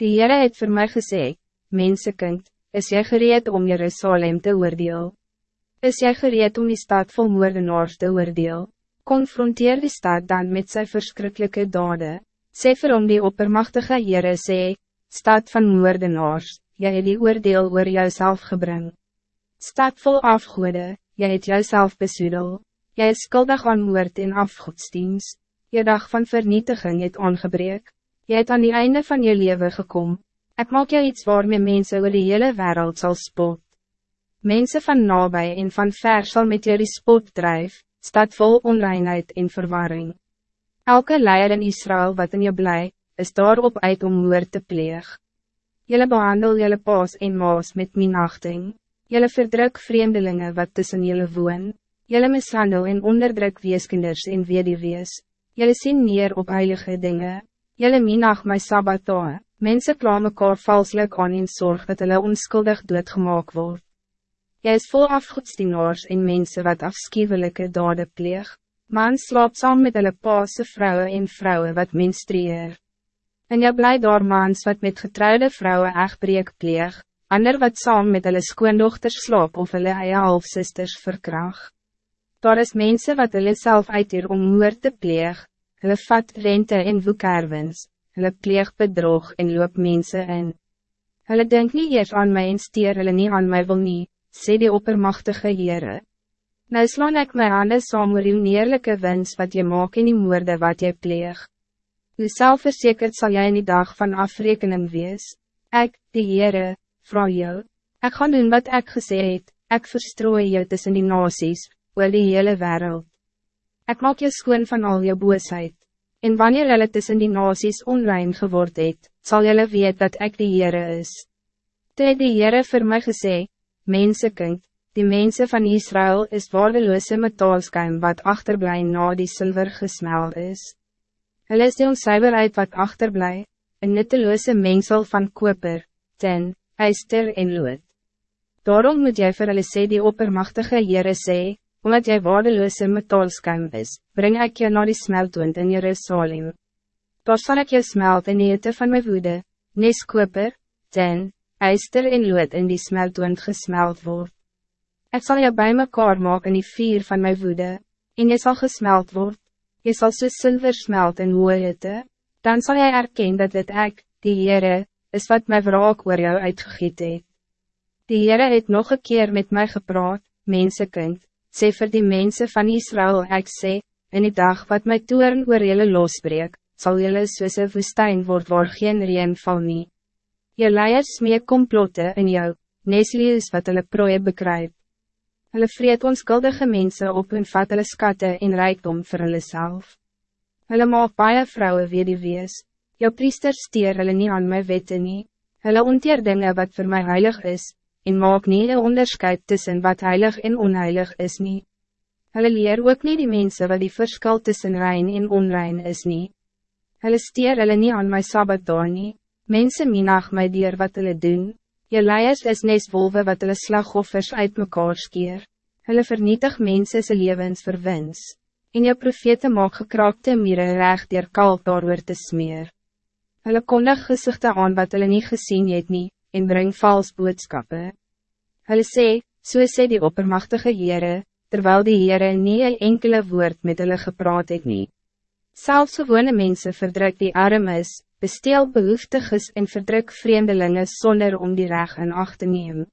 Die Heere het voor mij gezegd, mensenkind, is jy gereed om Jerusalem te oordeel? Is jy gereed om die stad vol moordenaars te oordeel? Confronteer die stad dan met zijn verschrikkelijke daden. Sê vir hom die oppermachtige Heere sê, stad van moordenaars, jy het die oordeel oor jouself gebring. Stad vol afgoede, jy het jouself besoedel. Jy is skuldig aan moord en afgodsdienst. Je dag van vernietiging het aangebreek. Je het aan die einde van je leven gekomen. Ik maak jou iets waarmee mensen oor die hele wereld zal spot. Mensen van nabij en van ver zal met jullie spot drijf, staat vol onreinheid en verwarring. Elke leier in Israël wat in je blij, is daarop uit om moord te pleeg. Jullie behandel jullie paas en maas met minachting. Jullie verdruk vreemdelingen wat tussen jullie woon. Jullie mishandel en onderdruk weeskinders en wees. Jullie zien neer op heilige dingen. Jelle minag my sabbatoe, mense kla mekaar valslik aan en zorg dat hulle onskuldig doodgemaak word. Jy is vol afgoedsdienaars en mensen wat afschuwelijke dade pleeg, man slaap saam met hulle paase vrouwen en vrouwen wat menstrueer. En jy bly daar mans wat met getrouwde vrouwen echtbreek pleeg, ander wat saam met hulle skoondochters slaap of hulle eie halfsisters verkrag. Daar is mensen wat hulle self uitheer om moord te pleeg, hulle vat rente en woekerwins, hulle pleeg bedrog en loop mense in. Hulle denk niet eers aan mij en stier hulle nie aan mij wil nie, sê die oppermachtige Heere. Nou slaan ek my hande saam oor die neerlijke wins wat je maak in die moorde wat je pleeg. U selfverzekerd zal jij in die dag van afrekening wees. Ik, die Heere, vraag jou. Ik ga doen wat ik gesê het, ek verstrooi jou tussen die nasies, oor die hele wereld. Ik maak je schoon van al je boosheid. En wanneer hulle tussen die nasies onrein geword het, sal julle weet dat ik die Heere is. Toe het die Heere vir my gesê, Mensekind, die mensen van Israël is waardeloze metaalskuim wat achterblij na die zilver gesmeld is. Hulle is die onsuiverheid wat achterblij, een nutteloze mengsel van koper, ten, ijster en lood. Daarom moet jy vir hulle sê die oppermachtige Heere sê, omdat jij waardeloze metaalskuim is, breng ik je naar die smeltwond in Jerusalem. Daar zal ik je smelt in die hitte van mijn woede, nes koper, ten, ijster en lood in die smeltwond gesmeld word. Ik zal je bij mekaar maken in die vier van mijn woede, en je zal gesmeld worden. Je zal so zilver smelt in hoge hitte, dan zal jij erkennen dat het ik, die Heere, is wat mijn wraak oor jou uitgegiet het. Die Heere het nog een keer met mij gepraat, mensenkind, sê vir die mensen van Israël, ik sê, in die dag wat my toeren oor jylle losbreek, sal jylle soos een woestijn word waar geen reen val nie. Je leiers mee komplotte in jou, neslies wat hulle prooi bekryp. Hulle vreet onskuldige mensen op en vat hulle skatte en rijkdom vir hulle self. Hulle maak baie vrouwen weer die wees, jou priester steer hulle nie aan my wette nie, hulle onteer dinge wat voor mij heilig is, en maak nie een onderscheid tussen wat heilig en onheilig is nie. Hulle leer ook nie die mensen wat die verskil tussen rein en onrein is nie. Hulle steer hulle nie aan my sabbat daar nie, mense minag my dier wat hulle doen, je leiers is nes wolwe wat hulle slagoffers uit mekaar skeer, hulle vernietig mense se levens verwins, en jou profete maak gekraakte mire recht dier kalk daar te smeer. Hulle kondig gezichte aan wat hulle nie gesien het nie, en bring vals boodskappe. Hulle sê, so sê die oppermachtige Heere, terwijl die Heere nie een enkele woord met hulle gepraat het nie. Selfs gewone mense verdruk die armes, besteel behoeftiges en verdruk vreemdelingen zonder om die reg in acht te neem.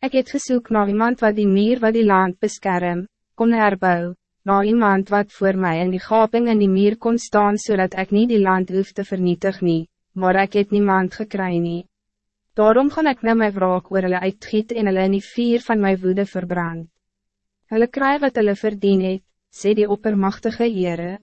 Ik het gesoek na iemand wat die meer wat die land beskerm, kon herbou, na iemand wat voor mij in die gaping in die meer kon staan zodat ik niet die land hoef te vernietig nie, maar ik het niemand gekry nie. Daarom gaan ik naar mijn wraak oor hulle uitgiet en hulle in die vier van mijn woede verbrand. Hulle kry wat hulle verdien het, sê die oppermachtige Heere.